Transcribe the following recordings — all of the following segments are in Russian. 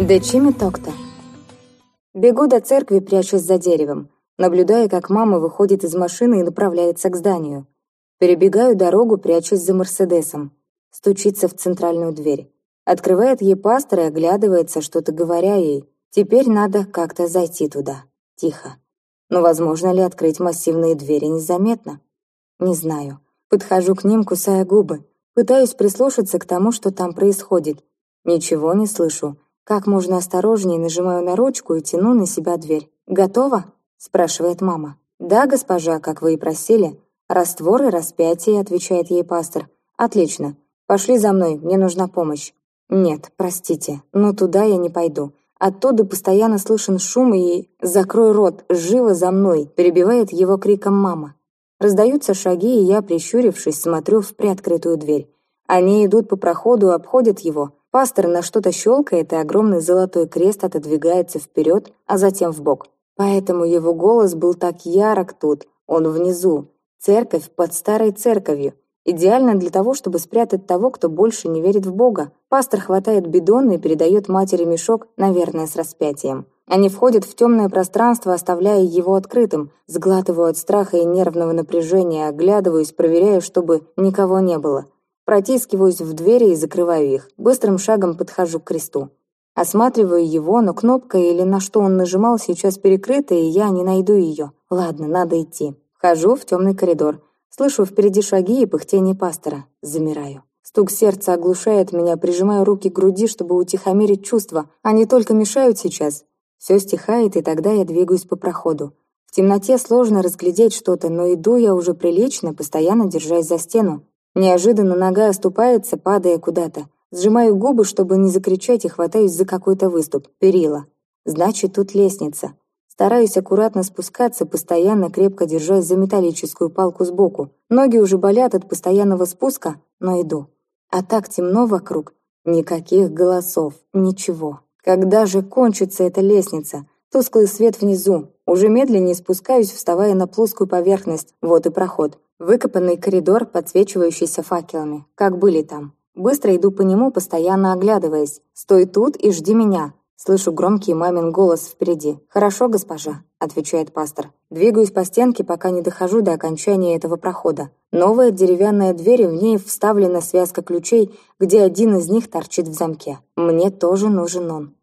Дечими Токта. Бегу до церкви, прячусь за деревом, наблюдая, как мама выходит из машины и направляется к зданию. Перебегаю дорогу, прячусь за Мерседесом. Стучится в центральную дверь. Открывает ей пастор и оглядывается, что-то говоря ей. Теперь надо как-то зайти туда. Тихо. Но возможно ли открыть массивные двери незаметно? Не знаю. Подхожу к ним, кусая губы. Пытаюсь прислушаться к тому, что там происходит. Ничего не слышу. Как можно осторожнее нажимаю на ручку и тяну на себя дверь. «Готово?» – спрашивает мама. «Да, госпожа, как вы и просили». «Раствор и распятие», – отвечает ей пастор. «Отлично. Пошли за мной, мне нужна помощь». «Нет, простите, но туда я не пойду. Оттуда постоянно слышен шум и «Закрой рот, живо за мной!» перебивает его криком мама. Раздаются шаги, и я, прищурившись, смотрю в приоткрытую дверь. Они идут по проходу, обходят его. Пастор на что-то щелкает, и огромный золотой крест отодвигается вперед, а затем в бок. Поэтому его голос был так ярок тут, он внизу. Церковь под старой церковью. Идеально для того, чтобы спрятать того, кто больше не верит в Бога. Пастор хватает бидон и передает матери мешок, наверное, с распятием. Они входят в темное пространство, оставляя его открытым, сглатываю от страха и нервного напряжения, оглядываюсь, проверяю, чтобы никого не было. Протискиваюсь в двери и закрываю их. Быстрым шагом подхожу к кресту. Осматриваю его, но кнопка или на что он нажимал сейчас перекрыта, и я не найду ее. Ладно, надо идти. Вхожу в темный коридор. Слышу впереди шаги и пыхтение пастора. Замираю. Стук сердца оглушает меня, прижимаю руки к груди, чтобы утихомирить чувства. Они только мешают сейчас. Все стихает, и тогда я двигаюсь по проходу. В темноте сложно разглядеть что-то, но иду я уже прилично, постоянно держась за стену. Неожиданно нога оступается, падая куда-то. Сжимаю губы, чтобы не закричать, и хватаюсь за какой-то выступ. Перила. Значит, тут лестница. Стараюсь аккуратно спускаться, постоянно крепко держась за металлическую палку сбоку. Ноги уже болят от постоянного спуска, но иду. А так темно вокруг. Никаких голосов, ничего. Когда же кончится эта лестница? Тусклый свет внизу. Уже медленнее спускаюсь, вставая на плоскую поверхность. Вот и проход. Выкопанный коридор, подсвечивающийся факелами. Как были там. Быстро иду по нему, постоянно оглядываясь. «Стой тут и жди меня!» Слышу громкий мамин голос впереди. «Хорошо, госпожа», — отвечает пастор. Двигаюсь по стенке, пока не дохожу до окончания этого прохода. Новая деревянная дверь, в ней вставлена связка ключей, где один из них торчит в замке. Мне тоже нужен он.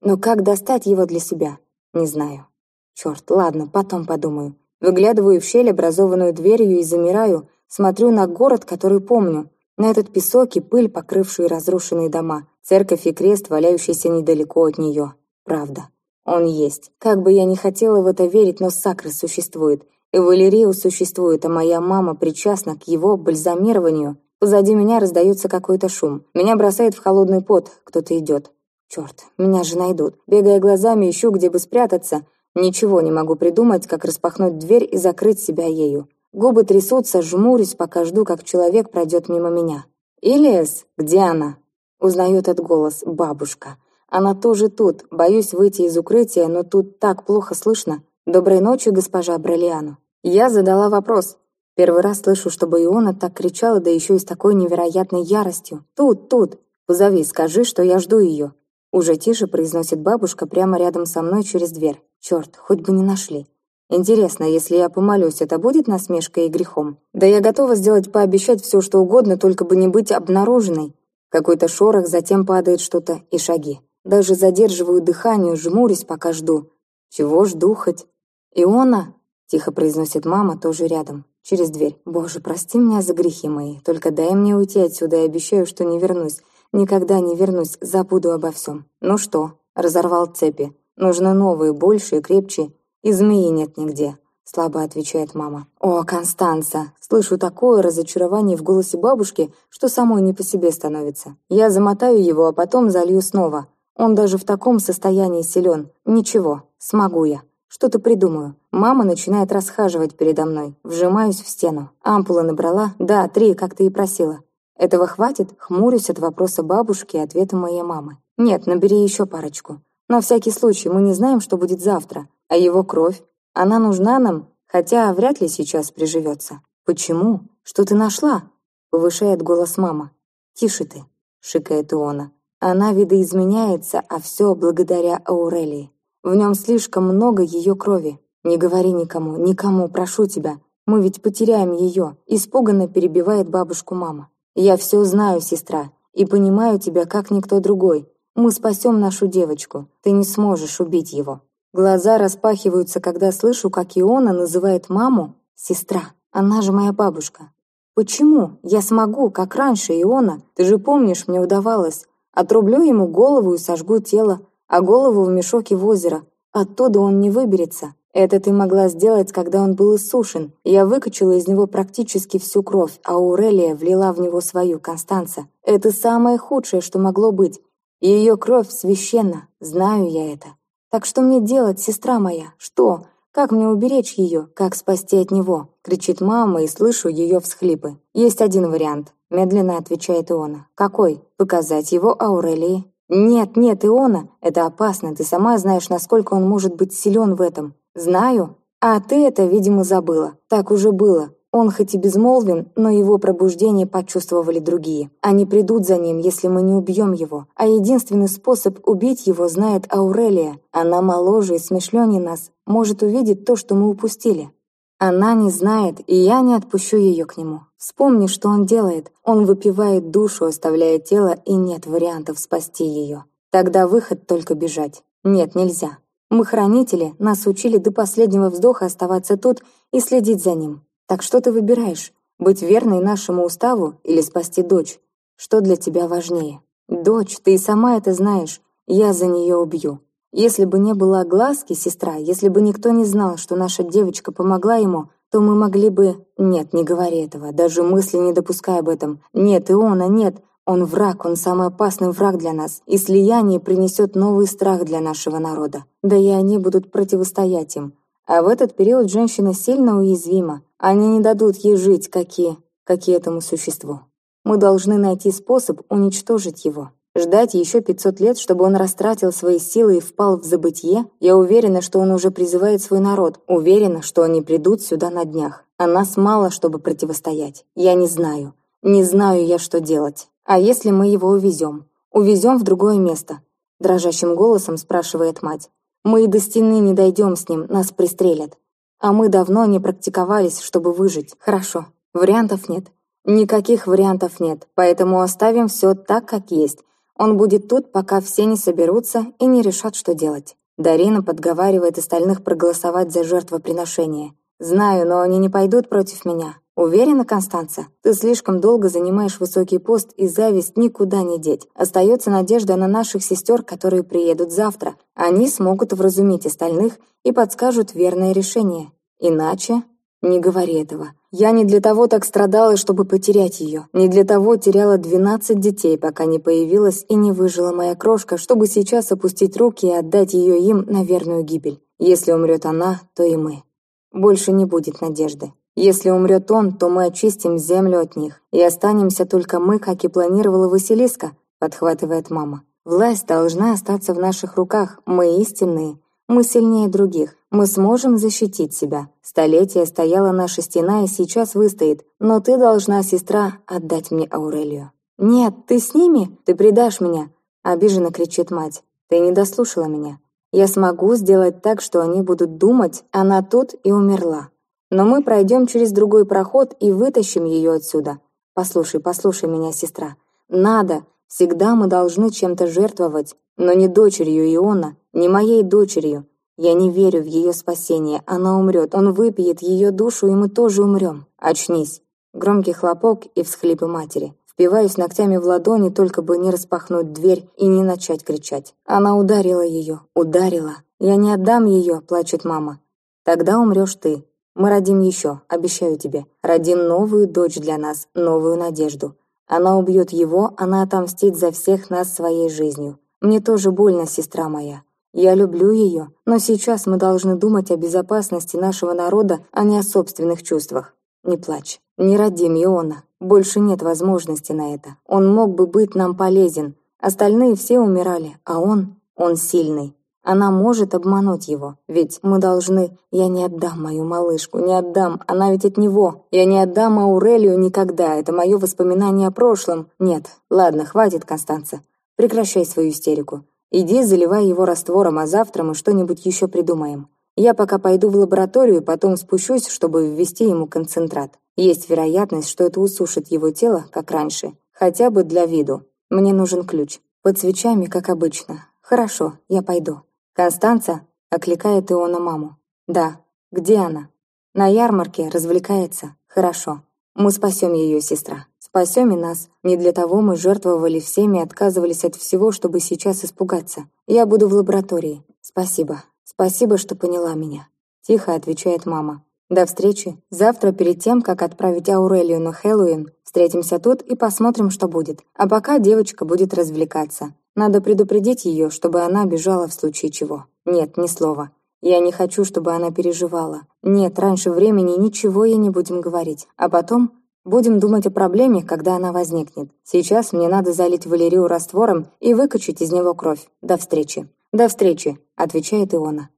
Но как достать его для себя? Не знаю. Черт, ладно, потом подумаю. Выглядываю в щель, образованную дверью, и замираю, смотрю на город, который помню, на этот песок и пыль, покрывшие разрушенные дома, церковь и крест, валяющийся недалеко от нее. Правда. Он есть. Как бы я ни хотела в это верить, но Сакры существует. И Валерио существует, а моя мама причастна к его бальзамированию. Позади меня раздается какой-то шум. Меня бросает в холодный пот. Кто-то идет. Черт, меня же найдут. Бегая глазами, ищу, где бы спрятаться, Ничего не могу придумать, как распахнуть дверь и закрыть себя ею. Губы трясутся, жмурюсь, пока жду, как человек пройдет мимо меня. «Илиас, где она?» Узнает этот голос бабушка. Она тоже тут. Боюсь выйти из укрытия, но тут так плохо слышно. «Доброй ночи, госпожа Бролиану». Я задала вопрос. Первый раз слышу, чтобы Иона так кричала, да еще и с такой невероятной яростью. «Тут, тут! Позови, скажи, что я жду ее». Уже тише произносит бабушка прямо рядом со мной через дверь. Черт, хоть бы не нашли. Интересно, если я помолюсь, это будет насмешкой и грехом? Да я готова сделать пообещать все, что угодно, только бы не быть обнаруженной. Какой-то шорох, затем падает что-то и шаги. Даже задерживаю дыхание, жмурюсь, пока жду. Чего жду хоть? «Иона?» — тихо произносит мама, тоже рядом, через дверь. «Боже, прости меня за грехи мои. Только дай мне уйти отсюда и обещаю, что не вернусь. Никогда не вернусь, забуду обо всем». «Ну что?» — разорвал цепи. Нужны новые, больше и крепче. И змеи нет нигде», — слабо отвечает мама. «О, Констанца!» Слышу такое разочарование в голосе бабушки, что самой не по себе становится. Я замотаю его, а потом залью снова. Он даже в таком состоянии силен. Ничего, смогу я. Что-то придумаю. Мама начинает расхаживать передо мной. Вжимаюсь в стену. Ампулы набрала? Да, три, как ты и просила. Этого хватит? Хмурюсь от вопроса бабушки и ответа моей мамы. Нет, набери еще парочку. На всякий случай мы не знаем, что будет завтра. А его кровь? Она нужна нам, хотя вряд ли сейчас приживется. Почему? Что ты нашла? Повышает голос мама. Тише ты, шикает Иона. Она видоизменяется, а все благодаря Аурелии. В нем слишком много ее крови. Не говори никому, никому, прошу тебя. Мы ведь потеряем ее, испуганно перебивает бабушку мама. Я все знаю, сестра, и понимаю тебя, как никто другой. Мы спасем нашу девочку. Ты не сможешь убить его. Глаза распахиваются, когда слышу, как Иона называет маму «сестра». Она же моя бабушка. Почему? Я смогу, как раньше, Иона. Ты же помнишь, мне удавалось. Отрублю ему голову и сожгу тело, а голову в мешок в озеро. Оттуда он не выберется. Это ты могла сделать, когда он был иссушен. Я выкачала из него практически всю кровь, а Аурелия влила в него свою, Констанца. Это самое худшее, что могло быть. Ее кровь священна, знаю я это. Так что мне делать, сестра моя? Что? Как мне уберечь ее? Как спасти от него? Кричит мама, и слышу ее всхлипы. Есть один вариант. Медленно отвечает Иона. Какой? Показать его Аурелии. Нет, нет, Иона, это опасно. Ты сама знаешь, насколько он может быть силен в этом. Знаю. А ты это, видимо, забыла. Так уже было. Он хоть и безмолвен, но его пробуждение почувствовали другие. Они придут за ним, если мы не убьем его. А единственный способ убить его знает Аурелия. Она моложе и смешленнее нас, может увидеть то, что мы упустили. Она не знает, и я не отпущу ее к нему. Вспомни, что он делает. Он выпивает душу, оставляя тело, и нет вариантов спасти ее. Тогда выход только бежать. Нет, нельзя. Мы хранители, нас учили до последнего вздоха оставаться тут и следить за ним. Так что ты выбираешь? Быть верной нашему уставу или спасти дочь? Что для тебя важнее? Дочь, ты и сама это знаешь. Я за нее убью. Если бы не было огласки, сестра, если бы никто не знал, что наша девочка помогла ему, то мы могли бы... Нет, не говори этого, даже мысли не допускай об этом. Нет, Иона, нет. Он враг, он самый опасный враг для нас, и слияние принесет новый страх для нашего народа. Да и они будут противостоять им. А в этот период женщина сильно уязвима. Они не дадут ей жить, какие, какие этому существу. Мы должны найти способ уничтожить его. Ждать еще 500 лет, чтобы он растратил свои силы и впал в забытье? Я уверена, что он уже призывает свой народ. Уверена, что они придут сюда на днях. А нас мало, чтобы противостоять. Я не знаю. Не знаю я, что делать. А если мы его увезем? Увезем в другое место? Дрожащим голосом спрашивает мать. Мы и до стены не дойдем с ним, нас пристрелят. А мы давно не практиковались, чтобы выжить. Хорошо, вариантов нет. Никаких вариантов нет, поэтому оставим все так, как есть. Он будет тут, пока все не соберутся и не решат, что делать. Дарина подговаривает остальных проголосовать за жертвоприношение. Знаю, но они не пойдут против меня. «Уверена, Констанца? Ты слишком долго занимаешь высокий пост, и зависть никуда не деть. Остается надежда на наших сестер, которые приедут завтра. Они смогут вразумить остальных и подскажут верное решение. Иначе...» «Не говори этого. Я не для того так страдала, чтобы потерять ее. Не для того теряла двенадцать детей, пока не появилась и не выжила моя крошка, чтобы сейчас опустить руки и отдать ее им на верную гибель. Если умрет она, то и мы. Больше не будет надежды. Если умрет он, то мы очистим землю от них, и останемся только мы, как и планировала Василиска», — подхватывает мама. «Власть должна остаться в наших руках, мы истинные, мы сильнее других, мы сможем защитить себя. Столетия стояла наша стена и сейчас выстоит, но ты должна, сестра, отдать мне Аурелию». «Нет, ты с ними? Ты предашь меня!» — обиженно кричит мать. «Ты не дослушала меня. Я смогу сделать так, что они будут думать, она тут и умерла. Но мы пройдем через другой проход и вытащим ее отсюда. Послушай, послушай меня, сестра. Надо. Всегда мы должны чем-то жертвовать. Но не дочерью Иона, не моей дочерью. Я не верю в ее спасение. Она умрет. Он выпьет ее душу, и мы тоже умрем. Очнись. Громкий хлопок и всхлипы матери. Впиваюсь ногтями в ладони, только бы не распахнуть дверь и не начать кричать. Она ударила ее. Ударила. Я не отдам ее, плачет мама. Тогда умрешь ты. Мы родим еще, обещаю тебе. Родим новую дочь для нас, новую надежду. Она убьет его, она отомстит за всех нас своей жизнью. Мне тоже больно, сестра моя. Я люблю ее, но сейчас мы должны думать о безопасности нашего народа, а не о собственных чувствах. Не плачь. Не родим Иона. Больше нет возможности на это. Он мог бы быть нам полезен. Остальные все умирали, а он... Он сильный. Она может обмануть его, ведь мы должны... Я не отдам мою малышку, не отдам, она ведь от него. Я не отдам Аурелию никогда, это мое воспоминание о прошлом. Нет, ладно, хватит, Констанца. Прекращай свою истерику. Иди, заливай его раствором, а завтра мы что-нибудь еще придумаем. Я пока пойду в лабораторию, потом спущусь, чтобы ввести ему концентрат. Есть вероятность, что это усушит его тело, как раньше. Хотя бы для виду. Мне нужен ключ. Под свечами, как обычно. Хорошо, я пойду. «Констанца?» — окликает Иона маму. «Да. Где она?» «На ярмарке, развлекается. Хорошо. Мы спасем ее, сестра. Спасем и нас. Не для того мы жертвовали всеми отказывались от всего, чтобы сейчас испугаться. Я буду в лаборатории. Спасибо. Спасибо, что поняла меня. Тихо отвечает мама. До встречи. Завтра перед тем, как отправить Аурелию на Хэллоуин, встретимся тут и посмотрим, что будет. А пока девочка будет развлекаться. Надо предупредить ее, чтобы она бежала в случае чего. Нет, ни слова. Я не хочу, чтобы она переживала. Нет, раньше времени ничего ей не будем говорить. А потом Будем думать о проблеме, когда она возникнет. Сейчас мне надо залить Валерию раствором и выкачать из него кровь. До встречи. До встречи, отвечает Иона.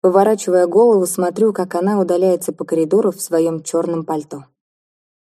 Поворачивая голову, смотрю, как она удаляется по коридору в своем черном пальто.